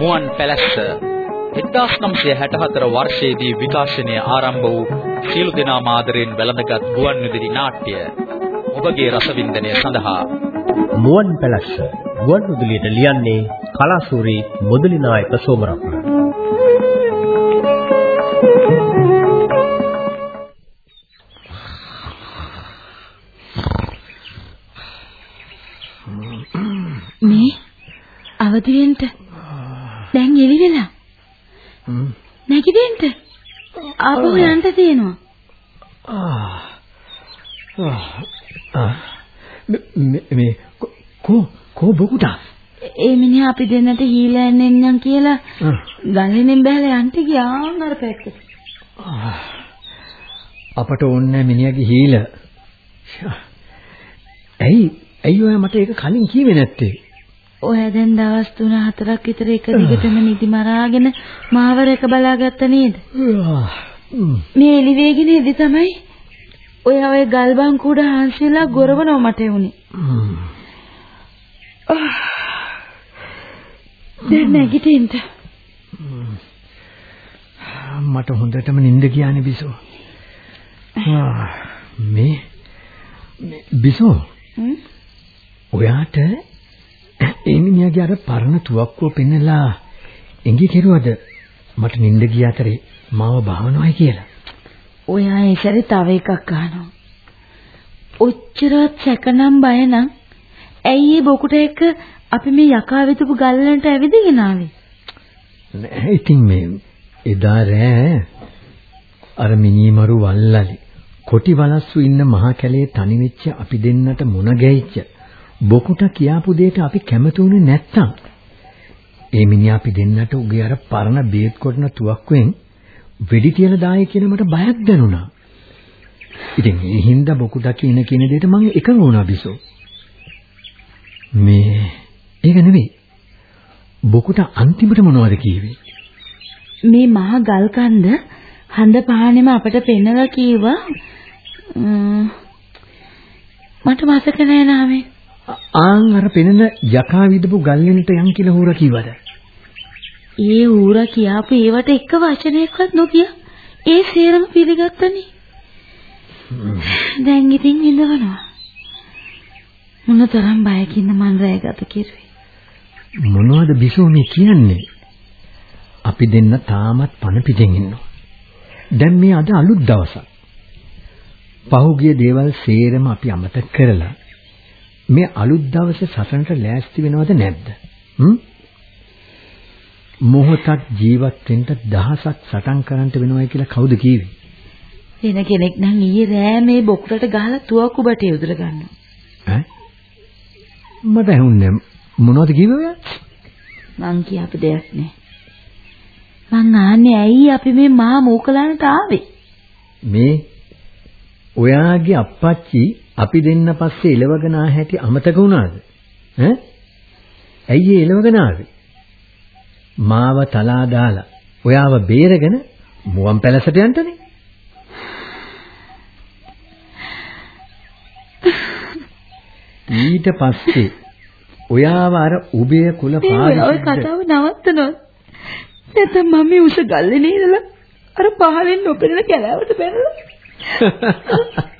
මුවන් පැලැස්ස 1964 වර්ෂයේදී විකාශනය ආරම්භ වූ සියලු දෙනා මාදරෙන් වැළඳගත් ගුවන් විදුලි නාට්‍ය ඔබගේ රසවින්දනය සඳහා. මුවන් පැලැස්ස ගුවන් විදුලියට ලියන්නේ කලාසූරි මුදලි නායක සෝමරත්න. මේ කෝ කෝ බොකුටා? ඒ මිනිහා අපි දෙන්නට හීලෑන් එන්නම් කියලා ගලෙනින් බහලා යන්න ගියාම අර පැත්තට. අපට ඕනේ මිනිහාගේ හීල. ඇයි ඇයි ඔයා මට ඒක කලින් කිව්වේ නැත්තේ? ඔය දැන් දවස් 3-4ක් විතර එක දිගටම නිදි මරාගෙන මාවර එක බලාගත්ත නේද? මේ එලි වේගිනේදී තමයි ඔය ඔය ගල් බංකුඩ හාන්සිලා ගොරවනව මට උනේ. දැන් නැගිටින්න. මට හොඳටම නිින්ද ගියානේ බිසෝ. මේ බිසෝ. ඔයාට ඒ මිනිහාගේ අර පරණ තුවක්කුව පෙන්නලා එංගි කෙරුවද මට නිින්ද ගිය අතරේ මාව බහනවයි කියලා. ඔයා ඒ සැරේ තව එකක් අහනවා. ඔච්චරවත් සැකනම් බය නම් ඇයි ඒ බොකුට එක්ක අපි මේ යකා විතපු ගල්ලන්ට ඇවිදගෙන ආවේ? නෑ ඉතින් මේ එදා රෑ අර මිනිමරු වල්ලලි කොටි වලස්සු ඉන්න මහා කැලේ තනි වෙච්ච අපි දෙන්නට මුණ ගැහිච්ච බොකුට කියාපු දෙයට අපි කැමති වුණේ නැත්තම් ඒ මිනිහා අපි දෙන්නට උගේ අර පරණ බේත් කොටන තුවක්කුවෙන් වෙඩි තියලා දායි කියන මට බයක් දැනුණා. ඉතින් ඒ හින්දා බොකුට කියන කියන දෙයට මම එකඟ වුණා බිසෝ. මේ ඒක නෙවෙයි. බොකුට අන්තිමට මොනවද කිව්වේ? මේ මහා ගල් කන්ද හඳ පහනෙම අපට පෙන්නලා කීවා මට මතක නෑ නාමේ. ආන් අර පෙනෙන යකා විදපු ගල්ලෙන්ට යන් කියලා හුරා කිව්වද? ඒ ඌරා කියාපු ඒවට එක වචනයක්වත් නොකිය ඒ සේරම පිළිගත්තනේ. දැන් ඉතින් ඉඳවනවා. මොනතරම් බයකින්ද මන් රැය ගත කෙරුවේ. මොනවද බිසෝ මේ කියන්නේ? අපි දෙන්න තාමත් පණ පිටින් ඉන්නවා. දැන් මේ අද අලුත් දවසක්. පහුගිය දේවල් සේරම අපි අමතක කරලා මේ අලුත් දවසේ සසනට ලෑස්ති වෙනවද නැද්ද? හ්ම්? මොහොතක් ජීවත් වෙන්න දහසක් සටන් කරන්න වෙනවයි කියලා කවුද කිව්වේ? වෙන කෙනෙක් නම් ඊයේ රෑ මේ බොකුරට ගහලා තුවක්කු බටේ උදුර ගන්නවා. ඈ? මට ඇහුන්නේ මොනවද කිව්වේ ඔයා? මං කියපු දෙයක් නෑ. මං ආන්නේ ඇයි අපි මේ මහා මූකලන්ට ආවේ? මේ ඔයාගේ අප්පච්චි අපි දෙන්න පස්සේ එලවගෙන ආ හැටි අමතක වුණාද? ඈ? ඇයි ඒ එලවගෙන ආවේ? මාව තලා දාලා ඔයාව බේරගෙන මුවන් පැලසට යන්නනේ. ඊට පස්සේ ඔයාව අර උබේ කුල පාරිසුද්ධ ඔය කතාව නවත්තනවා. නැත්නම් මම උස ගල්ලේ නේදලා අර පහලෙන් නොපෙනෙන කැලෑවට බැනලා.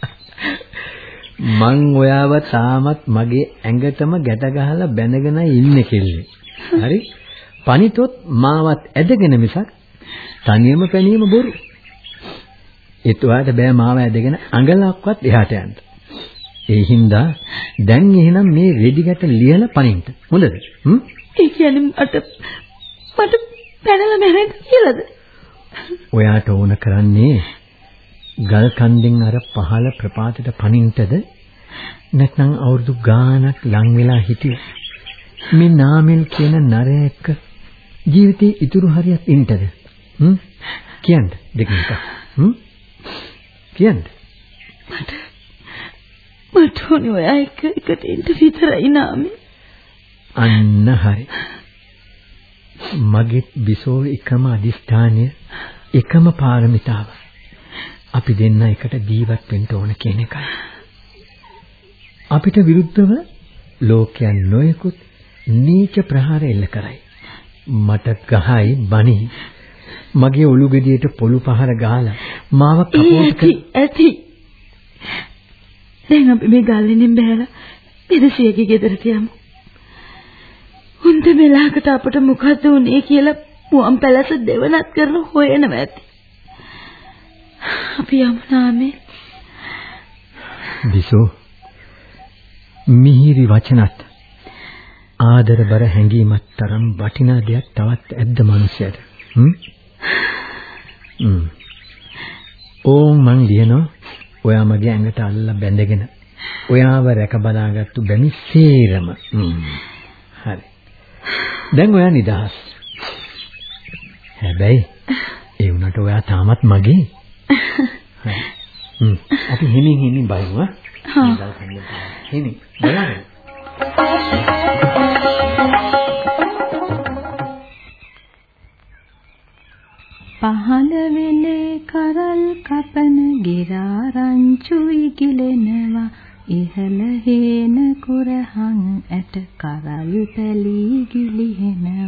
මං ඔයාව තාමත් මගේ ඇඟටම ගැට ගහලා බැනගෙන ඉන්නේ කෙල්ලේ. හරි? පණිතොත් මාවත් ඇදගෙන මිසක් තනියම පැනීම බොරු. ඒත් ඔයාට බෑ මාව ඇදගෙන අඟලක්වත් එහාට යන්න. ඒ හින්දා දැන් එහෙනම් මේ රෙදි ගැට ලියලා පනින්න. හොඳද? හ්ම්? ඒ කියන්නේ මට මට පැනලා මැරෙන්න කියලාද? ඔයාට ඕන කරන්නේ ගල් කන්දෙන් අර පහළ ප්‍රපාතයට පනින්නද නැත්නම් අවුරුදු ගාණක් ලං වෙලා හිටිය මේ නාමල් කියන නරය එක්ක ජීවිතේ ඉතුරු හරියක් ඉන්නද හ්ම්? කියන්න දෙකින් එක හ්ම්? කියන්න. මට මට ඕනේ ඔයා එක එකට ඉන්න විතරයි නාමේ අන්න හරි. මගේ බිසෝ එකම අදිස්ථානය එකම පාරමිතාව අපි දෙන්න එකට ජීවත් වෙන්න ඕන කියන එකයි අපිට විරුද්ධව ලෝකයන් නොයෙකුත් නීච ප්‍රහාර එල්ල කරයි. මට ගහයි බනි මගේ ඔලු ගෙඩියට පොළු පහර ගහලා මාව කපෝට ඇති ඇති දැන් අපි මේ ගල්ලෙනින් බහැලා පිරිසියගේ ගෙදරට යමු. උන්ට වෙලාවකට අපට මොකද උනේ කියලා මුවන් පැලස දෙවනත් කරලා හොයනවා ඇති. අපි යමු නාමේ. විසෝ මිහිරි වචනත් ආදරබර හැඟීමත් තරම් වටිනා දෙයක් තවත් ඇද්ද මිනිසයාට? හ්ම්? හ්ම්. ඕම් මං ලියනවා ඔයා මගේ ඇඟට අල්ලලා බැඳගෙන. ඔයාව රැක බලාගත්තු බැමි සේරම. හ්ම්. හරි. දැන් ඔයා නිදහස්. හැබැයි ඒ වුණාට ඔයා තාමත් මගේ. හරි හ්ම් අපි හිමින් හිමින් බලමු හා. හිමින් බලන්න. පහළ වෙලේ කරල් කපන ගිරා රංචුයි ගිලෙනවා. ඉහළ හේන කුරහන් ඇට කරල් පැලී ගිලිහෙනවා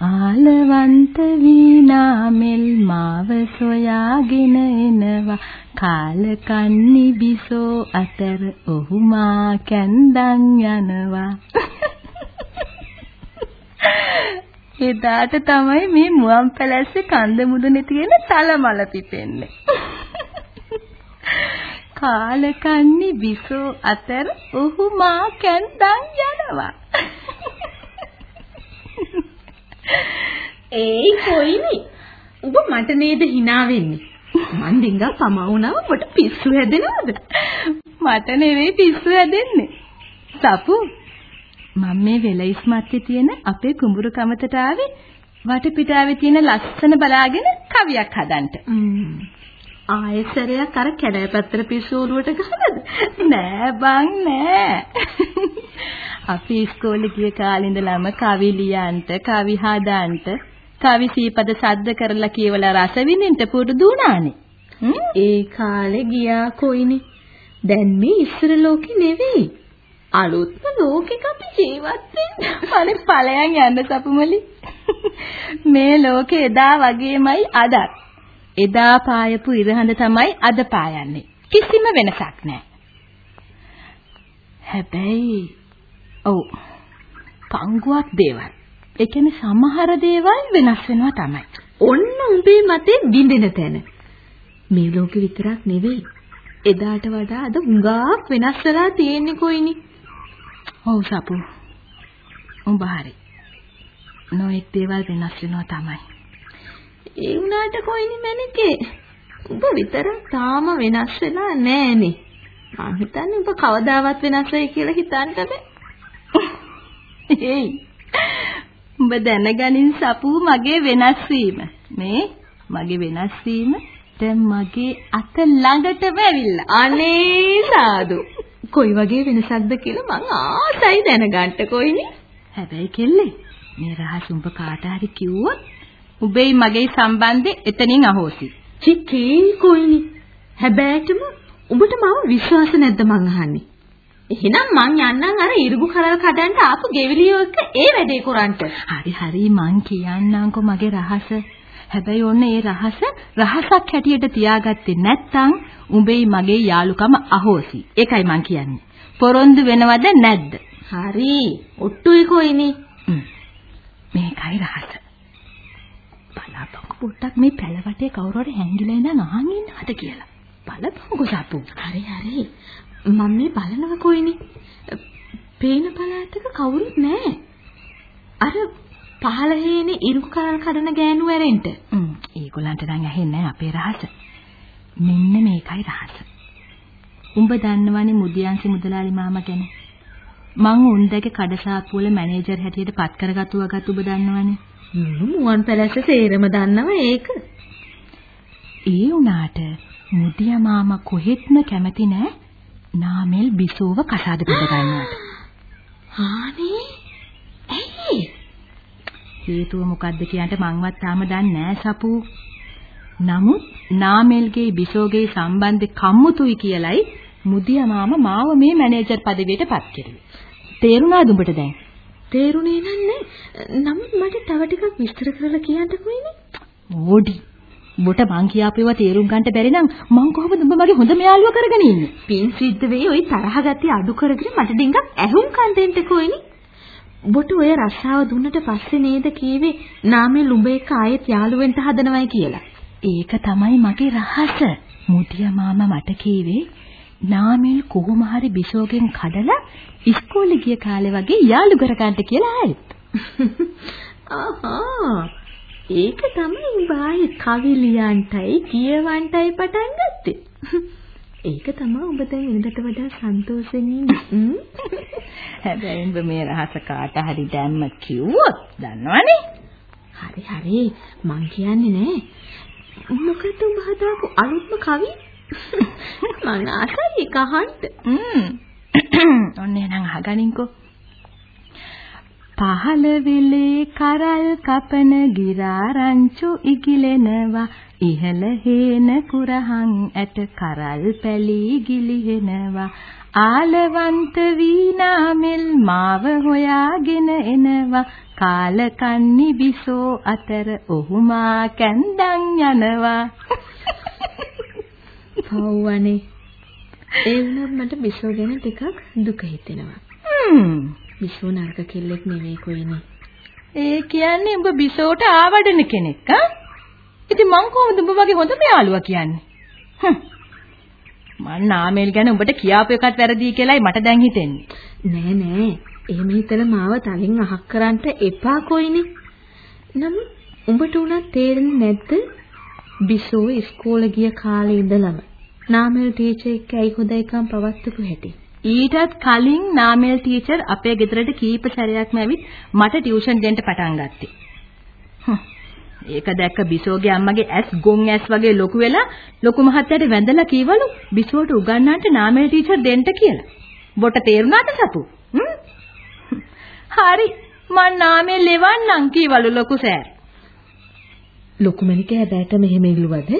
ආලවන්ත වීණා මෙල් මාව සොයාගෙන එනවා. කාල කන්නි බිසෝ අතර ඔහු මා කැන්දන් යනවා. එදාට තමයි මේ මුවන් පැලැස්සේ කන්ද මුදුනේ තියෙන තලමල පිපෙන්නේ. කාලකන්නි විසෝ අතර ඔහු මා කැන්දන් යනවා. ඒයි කොයිනි? ඔබ මට නේද hina වෙන්නේ? මන් ඩිංගා පමා වුණාම ඔබට පිස්සු හැදෙනවද? මට නෙවෙයි පිස්සු හැදෙන්නේ. සපු මම මේ වෙලයිස් මැත්තේ තියෙන අපේ කුඹුරු කමතට ආවේ වටපිටාවේ තියෙන ලස්සන බලාගෙන කවියක් හදන්න. ආයෙසරයක් අර කැඩෑ පැත්තට පිස්සු ඔලුවට ගහනද? නෑ බං නෑ. අපි ඉස්කෝලේ ගිය කාලේ ඉඳලම කවි ලියන්ට, කවි හදන්ට, කවි සීපද සද්ද කරලා කියවලා රස විඳින්න පුරුදු වුණානේ. ඒ කාලේ ගියා කොයිනේ. දැන් මේ ඉස්සර ලෝකේ නෙවෙයි. අලුත්ම ලෝකෙක අපි ජීවත් වෙන්න. අනේ ඵලයන් යන්න සපුමලි. මේ ලෝකේ එදා වගේමයි අදත්. එදා පායපු ඉරහඳ තමයි අද පායන්නේ. කිසිම වෙනසක් නැහැ. හැබැයි ඔව් පංගුවක් දේවල්. ඒ කියන්නේ සමහර දේවල් වෙනස් වෙනවා තමයි. ඔන්න උඹේ මතේ බින්දෙන තැන. මේ ලෝකෙ විතරක් නෙවෙයි. එදාට වඩා අද හුඟක් වෙනස් වෙලා තියෙන්නේ කොයිනි. ඔව් සපු. උඹ හරි. නොඑක් දේවල් වෙනස් වෙනවා තමයි. ඒ වුණාට කොයිනි මැනිකේ උඹ විතරක් තාම වෙනස් වෙලා නෑනේ මං හිතන්නේ උඹ කවදාවත් වෙනස් වෙයි කියලා හිතන්න බෑ. ඒයි උඹ දැනගනින් සපු මගේ වෙනස් වීම. මේ මගේ වෙනස් වීම දැන් මගේ අත ළඟටම ඇවිල්ලා. අනේ සාදු. කොයි වගේ වෙනසක්ද කියලා මං ආසයි දැනගන්න කොයිනි. හැබැයි කෙල්ලේ මේ රහස් උඹ කාට හරි කිව්වොත් උබේයි මගේ සම්බන්ධෙ එතනින් අහෝසි. චිකී කොයිනි. හැබැයිටම උඹට මම විශ්වාස නැද්ද මං අහන්නේ? එහෙනම් මං යන්නම් අර ඉරුබු කරල් කඩන්න ආපු ගෙවිලියෝ එක්ක ඒ වැඩේ කරන්ට. හරි හරි මං කියන්නම්කෝ මගේ රහස. හැබැයි ඔන්න ඒ රහස රහසක් හැටියට තියාගත්තේ නැත්තම් උඹේ මගේ යාළුකම අහෝසි. ඒකයි මං කියන්නේ. පොරොන්දු වෙනවද නැද්ද? හරි. ඔට්ටුයි කොයිනේ. මේකයි රහස. බලාපංකො පොඩ්ඩක් මේ පැලවටේ කවුරු හරි හැංගිලා ඉඳන් අහන් ඉන්නවද කියලා. බලපංකො සපු. හරි හරි. මම මේ බලනව කොයිනේ. පේන පළාතක කවුරුත් නැහැ. අර පහළ හේනේ ඉරුකු කරල් කඩන ගෑනු ඇරෙන්න. හ්ම් ඒගොල්ලන්ට නම් ඇහෙන්නේ අපේ රහස. මෙන්න මේකයි රහස. උඹ දන්නවනේ මුදියන්සි මුදලාලි මාමා ගැන. මං උන්දගේ කඩසාප්පු වල මැනේජර් හැටියට පත් කරගත්තු වගත් ඔබ දන්නවනේ. මුවන් පැලැස්ස සේරම දන්නව ඒක. ඒ උනාට මුදියා මාමා කොහෙත්ම කැමති නෑ නාමල් බිසෝව කසාද බඳ ගන්නවට. ආනේ ඇයි? හේතුව මොකද්ද කියන්ට මංවත් තාම දන්නේ නෑ සපු. නමුත් නාමල්ගේ බිසෝගේ සම්බන්ධේ කම්මුතුයි කියලයි මුදියා මාමා මාව මේ මැනේජර් පදවියට පත් කෙරුවේ. තේරුණාද උඹට දැන්? තේරුණේ නන්නේ. නමුත් මට තව ටිකක් විස්තර කරලා කියන්නකෝ ඉන්නේ. ඕඩි. උඹට මං කියාපේවා තේරුම් ගන්න බැරි නම් මං කොහොමද උඹ මගේ හොඳම යාළුවා කරගෙන ඉන්නේ? පින් සිද්ධ වෙයි ওই තරහ ගතිය අඩු කරගෙන මට ඩිංගක් ඇහුම් කන්ටෙන්ට් කොයිනි. ඔබට ඔය රස්සාව දුන්නට පස්සේ නේද කීවේ නාමේ ලුඹ එක ආයෙත් යාළු වෙන්න හදනවයි කියලා. ඒක තමයි මගේ රහස. මුදියා මාමා මට කීවේ නාමල් කොහොම හරි බිසෝගෙන් කඩලා ඉස්කෝලේ ගිය කාලේ වගේ යාළු කරගන්න කියලා ආයෙත්. ආහා ඒක තමයි බායි කවි ලියන්ටයි කියවන්ටයි පටන් ගත්තේ. ඒක තමයි ඔබ දැන් වෙනදට වඩා සන්තෝෂෙන් ඉන්නේ. හැබැයි උඹ මේ රහස කාට හරි දැම්ම කිව්වොත් දන්නවනේ. හරි හරි මං කියන්නේ නෑ. මොකද උඹ හදාපු අලුත්ම කවි? මං ආසයි ඒක අහන්න. හ්ම්. ඔන්න එහෙනම් අහගනින්කෝ. පහළ වෙලේ කරල් කපන ගිරාරංචු ඉගිලෙනවා ඉහළ හේන කුරහන් ඇට කරල් පැලී ගිලිහෙනවා ආලවන්ත වීනාමෙල් මාව හොයාගෙන එනවා කාලකන්නි බිසෝ අතර ඔහුමා කැන්දන් යනවා පව්වනේ ඒ වුණත් මට බිසෝ ගැන ටිකක් දුක හිතෙනවා හ්ම් බිසෝ නරක කෙල්ලෙක් නෙවෙයි කොයිනේ. ඒ කියන්නේ උඹ බිසෝට ආවඩන කෙනෙක් ආ? ඉතින් මං කොහොමද උඹ වගේ හොඳම යාළුවා කියන්නේ? හ්ම්. මං නාමල් ගැන උඹට කියාපු එකත් වැරදි කියලායි මට දැන් හිතෙන්නේ. නෑ නෑ. එහෙම හිතලා මාව තලින් අහක් කරන්න එපා කොයිනේ. නමුත් උඹට උනත් තේරෙන්නේ නැද්ද? බිසෝ ඉස්කෝලේ ගිය කාලේ ඉඳලම නාමල් ටීචර් එක්ක ඇයි හොඳයිකම් පවත්වපු හැටි. ඊටත් කලින් නාමල් ටීචර් අපේ ගෙදරට කීප සැරයක්ම ඇවිත් මට ටියුෂන් දෙන්න පටන් ගත්තේ. ඒක දැක්ක බිසෝගේ අම්මගේ ඇස් ගොන් ඇස් වගේ ලොකු වෙලා ලොකු මහත්තයාට වැඳලා කීවලු බිසෝට උගන්වන්නට නාමල් ටීචර් දෙන්න කියලා. බොට තේරුණාද සපු? හරි මං නාමල් ලෙවන්නම් කීවලු ලොකු සෑර්. ලොකු මණික හැබැයිට මෙහෙම ඉල්ලුවද?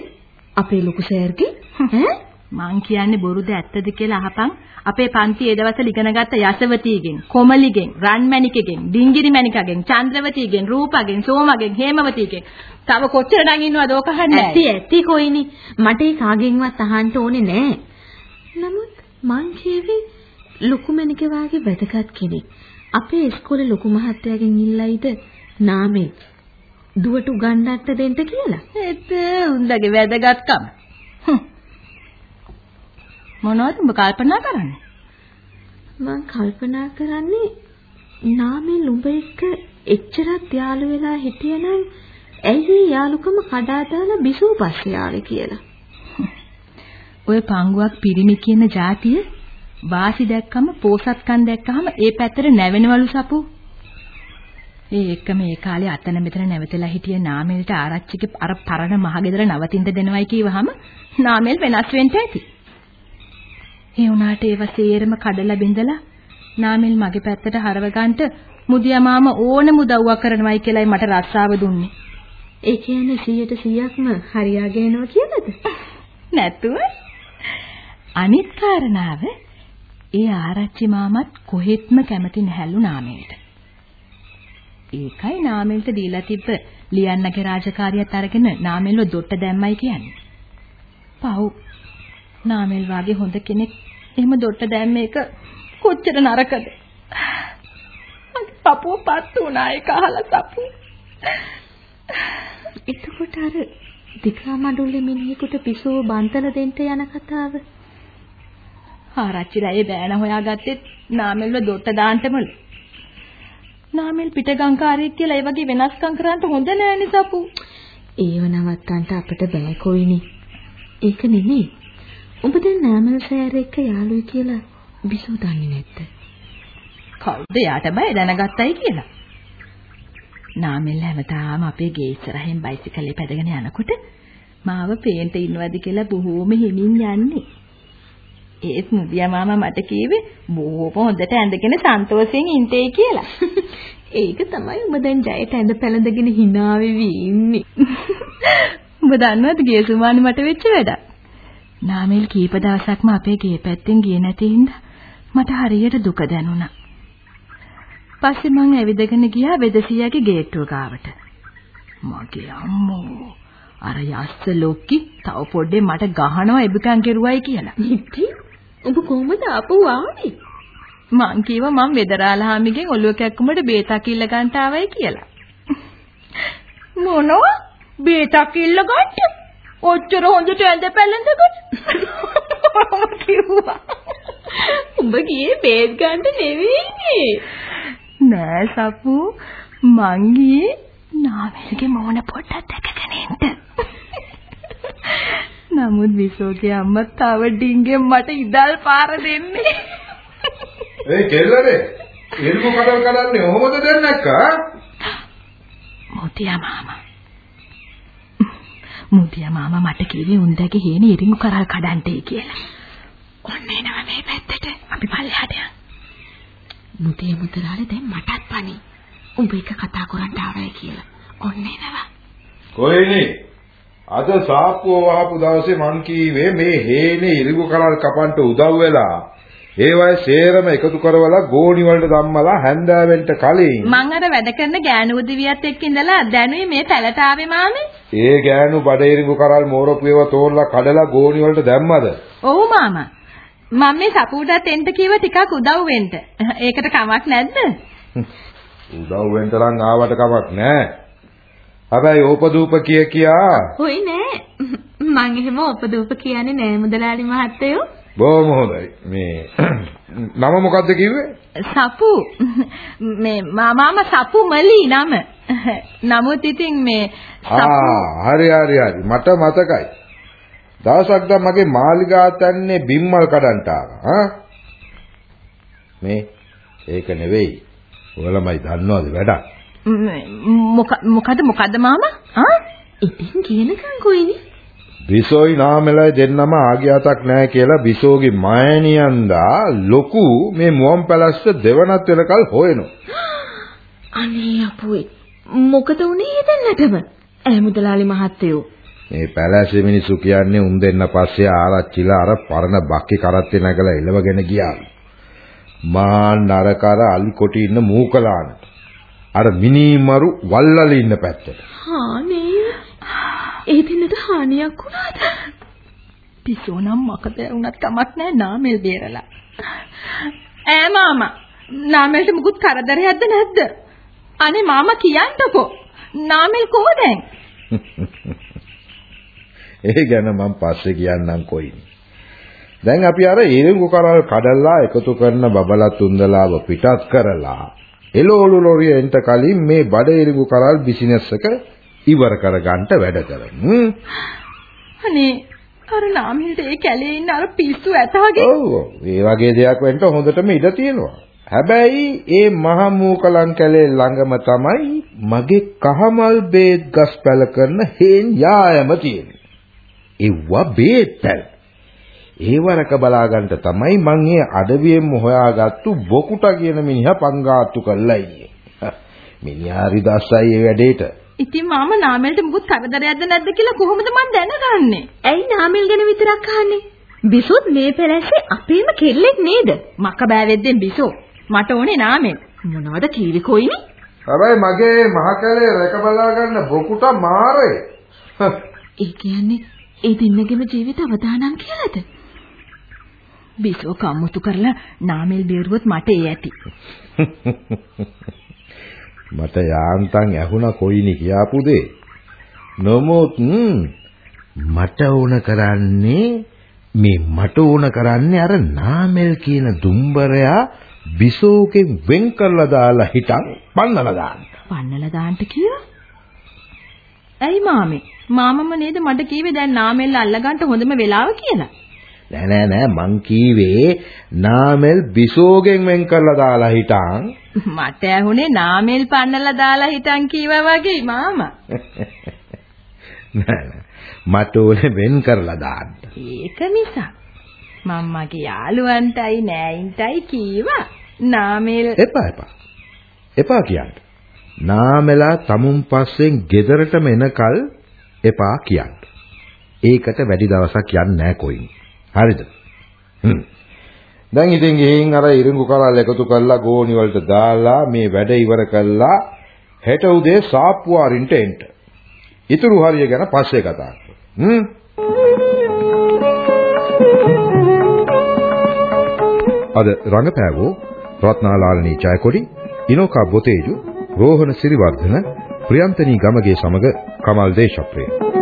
අපේ ලොකු සෑර්ගේ මං කියන්නේ බොරුද ඇත්තද කියලා අහපන්. අපේ පන්ති ඒ දවස්වල ඉගෙන ගත්ත යසවතීගෙන් කොමලිගෙන් රන්මැණිකගෙන් ඩිංගිරි මැණිකගෙන් චන්ද්‍රවතීගෙන් රූපගෙන් සෝමගෙන් හේමවතීගෙන්. තව කොච්චර නම් ඉන්නවද ඕක අහන්නේ? ඇති ඇති කොයිනි. මට ඒ කාගෙන්වත් අහන්න ඕනේ නෑ. නමුත් මං කියවේ ලොකු මැණික වාගේ වැදගත් කෙනෙක්. අපේ ඉස්කෝලේ ලොකු මහත්තයාගෙන් ඉල්ලයිද? නාමේ දුවට උගන්වන්නට දෙන්න කියලා. ඒත් උන්දගේ වැදගත්කම මොනවද උඹ කල්පනා කරන්නේ? මං කල්පනා කරන්නේ නාමේ ලුඹ එක්ක එච්චරක් යාළු වෙලා හිටියනම් ඇයි යාළුකම කඩා දාලා බිසෝ පස්සේ ආවේ කියලා. ඔය පංගුවක් පිරිමි කියන જાතිය වාසි දැක්කම පෝසත්කම් දැක්කම ඒ පැත්තට නැවෙනවලු සපු. ඒ එක්කම ඒ කාලේ අතන මෙතන නැවතලා හිටිය නාමෙල්ට ආරච්චිගේ අර පරණ මහගෙදර නවතින්න දෙනවයි කිව්වහම නාමෙල් වෙනස් වෙන්න ඇති. ඒ වුණාට ඒව සේරම කඩලා බිඳලා නාමල් මගේ පැත්තට හරව ගන්නට මුදියා මාම ඕනෙම උදව්වක් කරනවයි කියලායි මට රස්සාව දුන්නේ. ඒ කියන්නේ 100%ක්ම හරියාගෙන යනවා කියලාද? නැතුව අනිත් කාරණාව ඒ ආරච්චි මාමත් කොහෙත්ම කැමති නැහැලු නාමෙල්ට. ඒකයි නාමෙල්ට දීලා තිබ්බ ලියන්නගේ රාජකාරියත් අරගෙන නාමෙල්ව දොට්ට දැම්මයි කියන්නේ. පව් නාමෙල් වාගේ හොඳ කෙනෙක් එහෙම දොට්ට දැම්ම එක කොච්චර නරකද? මගේ පපුව පත් වුණා ඒක අහලා සපු. එතකොට අර දිගා මඩුල්ලේ මිනිහෙකුට පිසුව බන්තල දෙන්න යන කතාව ආරච්චිලා ඒ බෑන හොයාගත්තෙත් නාමෙල්ව දොට්ට දාන්නමලු. නාමල් පිටගංකාරයෙක් කියලා ඒ වගේ වෙනස්කම් කරන්න හොඳ නෑනේ සපු. ඒව නවත්තන්න අපිට බෑ කොයිනි. ඒක නෙමෙයි. ඔබ දැන් නාමල් සෑර එක්ක යාළුයි කියලා බිසෝ දන්නේ නැද්ද? කවුද යාට බය දැනගත්තයි කියලා. නාමල් හැමදාම අපේ ගේ ඉස්සරහින් බයිසිකලේ පැදගෙන යනකොට මාව පේන්ට ඉන්නවද කියලා බොහෝම හිමින් යන්නේ. ඒත් මුදියා මාමා මට කිව්වේ බොහොම හොඳට ඇඳගෙන සන්තෝෂයෙන් ඉන්ටේ කියලා. ඒක තමයි ඔබ දැන් ජයට ඇඳ පැළඳගෙන hina වෙවි ඉන්නේ. ඔබ දන්නවද ගේ සුමානි මට වෙච්ච වැඩක්? නාමල් කීප දවසක්ම අපේ ගේ පැත්තෙන් ගියේ නැති හින්දා මට හරියට දුක දැනුණා. පස්සේ මං ඇවිදගෙන ගියා වෙදසියාගේ ගේට්ටුව ගාවට. මගේ අම්මෝ අර යස්ස ලොක්කි තව පොඩ්ඩේ මට ගහනවා එබකන් කෙරුවයි කියලා. ඉතින් ඔබ කොහමද ආපහු ආවේ? මං කිව්වා මං වෙදරාලහාමිගෙන් ඔළුව කැක්කුමට බේතක් ඉල්ල ගන්න ආවයි කියලා. මොනවා? බේතක් ඉල්ල ගන්න? ඔච්චර හොඳට ඇඳ පැළඳගොත් මම කිව්වා. උඹ ගියේ බේත් ගන්න නෙවෙයිනේ. නෑ සපු මං ගියේ නාමල්ගේ මොන පොට්ටක් දැකගෙන ඉන්න. නමුත් විසෝගේ අම්මා තව ඩිංගෙන් මට ඉදල් පාර දෙන්නේ. ඒ කෙල්ලනේ එල්කු කඩල් කඩන්නේ ඔහොමද දැන් නැක්කා? මුතියා මාමා. මුතියා මාමා මට කිව්වේ උන්දගේ හේන ඉරිඟු කරල් කඩන්ටේ කියලා. ඔන්න එනවා මේ පැත්තට. අපි පල්ලෙහාට යමු. මුතිය මුතරාලේ දැන් මටත් පණි. උඹ එක කතා කරන්න ආවයි කියලා. ඔන්න එනවා. කොයිනේ අද සාප්පුව වහපු දවසේ මං කීවේ මේ හේනේ ඉරිඟු කරල් කපන්න උදව් වෙලා ඒවයි සේරම එකතු කරවලා ගෝණි වලට ධම්මලා හැන්දෑවෙන්ට කලින් මං අර වැඩ කරන ගෑනු උදවියත් එක්ක ඉඳලා දැනුයි මේ පැලට ආවේ මාමේ. ඒ ගෑනු බඩ ඉරිඟු කරල් මෝරපුවේව තෝරලා කඩලා ගෝණි වලට දැම්මද? ඔව් මාමා. මම මේ සපුටත් එන්න කිව්ව ටිකක් උදව් වෙන්න. ඒකට කමක් නැද්ද? උදව් වෙන්න නම් ආවට කමක් නැහැ. හැබැයි ඕපදූප කිය කියා හොයි නෑ. මං එහෙම උපදූප කියන්නේ නෑ මුදලාලි මහත්තයෝ. බොහොම හොඳයි. මේ නම මොකද්ද කිව්වේ? සපු මේ මාමාම සපු මලි නම. නමුත් ඉතින් මේ සපු හරි හරි හරි මට මතකයි. දවසක් දැන් මගේ මාලිගාවත් යන්නේ බිම්මල් කඩන්ට ආවා. මේ ඒක නෙවෙයි. ඔයාලමයි දන්නවද වැඩක්? මොක මොකද මොකද මාමා? ආ ඉතින් කියනකම් කොයිනේ? බිසෝයි නාමෙලයි දෙන්නම ආගියාතක් නැහැ කියලා බිසෝගේ මෑණියන්දා ලොකු මේ මුවන් පැලස්ස දෙවනත් වෙනකල් හොයනවා. අනේ අපුයි. මොකද උනේ දෙන්නටම? ඈ මුදලාලි මහත්තයෝ. මේ පැලැස්සේ මිනිස්සු කියන්නේ උන් දෙන්න පස්සේ ආරච්චිලා අර පරණ බක්කි කරත්තේ නැගලා එලවගෙන ගියාලු. මහා නරකර අලි කොටි ඉන්න මූකලානට. අර මිනිමරු වල්ලලි ඉන්න පැත්තට. හානේ. ඒ දිනට හානියක් වුණාද? පිසෝ නම් මකද වුණත් කමක් නැහැ නාමල් බේරලා. ඈ මාමා නාමල්ට මුකුත් කරදරයක්ද නැද්ද? අනේ මාමා කියන්නකෝ. නාමල් කොහො දැන්? ඒ ගැන මම පස්සේ කියන්නම් කොයිනි. දැන් අපි අර ඉරිඟු කරල් කඩලා එකතු කරන බබලා තුන්දලාව පිටත් කරලා එළෝලු ලොරියෙන්ට කලින් මේ බඩ ඉරිඟු කරල් බිසිනස් එක ඉවර කරගන්න වැඩ කරමු. අනේ අර නාමල්ට ඒ කැලේ ඉන්න අර පිස්සු ඇතාගේ ඔව් ඒ වගේ දෙයක් වෙන්න හොඳටම ඉඩ තියෙනවා. හැබැයි ඒ මහ මූකලන් කැලේ ළඟම තමයි මගේ කහමල් බේත් ගස් පැල කරන හේන් යායම තියෙන්නේ. එව්වා බේත්තල්. ඒවරක බලාගන්න තමයි මං ඒ අඩවියෙන්ම හොයාගත්තු බොකුටා කියන මිනිහා පංගාත්තු කරලා ඉන්නේ. මිනිහා හරි දස්සයි ඒ වැඩේට. ඉතින් මාම නාමල්ට මුකුත් කරදරයක්ද නැද්ද කියලා කොහොමද මන් දැනගන්නේ? ඇයි නාමල් ගැන විතරක් අහන්නේ? බිසොත් මේ පැලැස්සේ අපේම කෙල්ලෙක් නේද? මක බෑවෙද්දෙන් බිසෝ. මට ඕනේ නාමෙල්. මොනවද කීවි කොයිනි? හැබැයි මගේ මහ කැලේ රැක බලා ගන්න බොකුටා මාරේ. ඒ කියන්නේ ඒ දින්නගෙම ජීවිත අවදානම් කියලාද? බිසෝ කම්මුතු කරලා නාමල් බේරුවොත් මට ඒ ඇති. මට යාන්තම් ඇහුණා කොයිනි කියාපු දේ. නමුත් මට ඕන කරන්නේ මේ මට ඕන කරන්නේ අර නාමල් කියන දුම්බරයා බිසෝගෙන් වෙන් කරලා දාලා හිටන් පන්නලා දාන්න. පන්නලා දාන්න කිව්වා. ඇයි මාමේ? මාමම නේද මට කිව්වේ දැන් නාමෙල්ල අල්ලගන්න හොඳම වෙලාව කියලා. නෑ නෑ නෑ මං කීවේ නාමල් බිසෝගෙන් වෙන් කරලා දාලා හිටන් මට ඇහුනේ නාමෙල් පන්නලා දාලා හිටන් කීවා වගේ මාමා. නෑ නෑ මට ඕනේ වෙන් කරලා දාන්න. ඒක නිසා මම්මගේ යාළුවන්ටයි නෑයින්ටයි කීවා නාමෙල් එපා එපා. එපා කියන්න. නාමලා තමුන් පස්සෙන් ගෙදරටම එනකල් එපා කියන්න. ඒකට වැඩි දවසක් යන්නේ නෑ කොයින්. හරිද? හ්ම්. දැන් ඉතින් ගිහින් අර ඉරිඟු කරල් එකතු කරලා ගෝණි වලට දාලා මේ වැඩ ඉවර කළා හෙට උදේ සාප්පු වරින්ට එන්න. ඉතුරු හරිය ගැන පස්සේ කතා කරමු. හ්ම්. අද රංගපෑවෝ රත්නාලාලනී ජයකොඩි, ඉනෝකා බොතේජු, රෝහණ සිරිවර්ධන, ප්‍රියන්තනී ගමගේ සමග කමල් දේශප්‍රිය.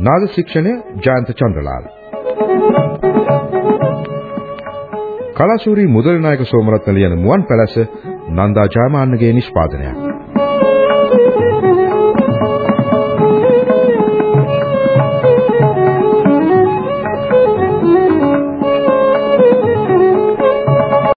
නාද ශික්ෂණය ජයන්ත චන්ද්‍රලාල්. කලාශූරී මුදල්නායක සෝමරත්න ලියන මුවන් පැලස නන්දා ජයමාන්නගේ නිෂ්පාදනයක්.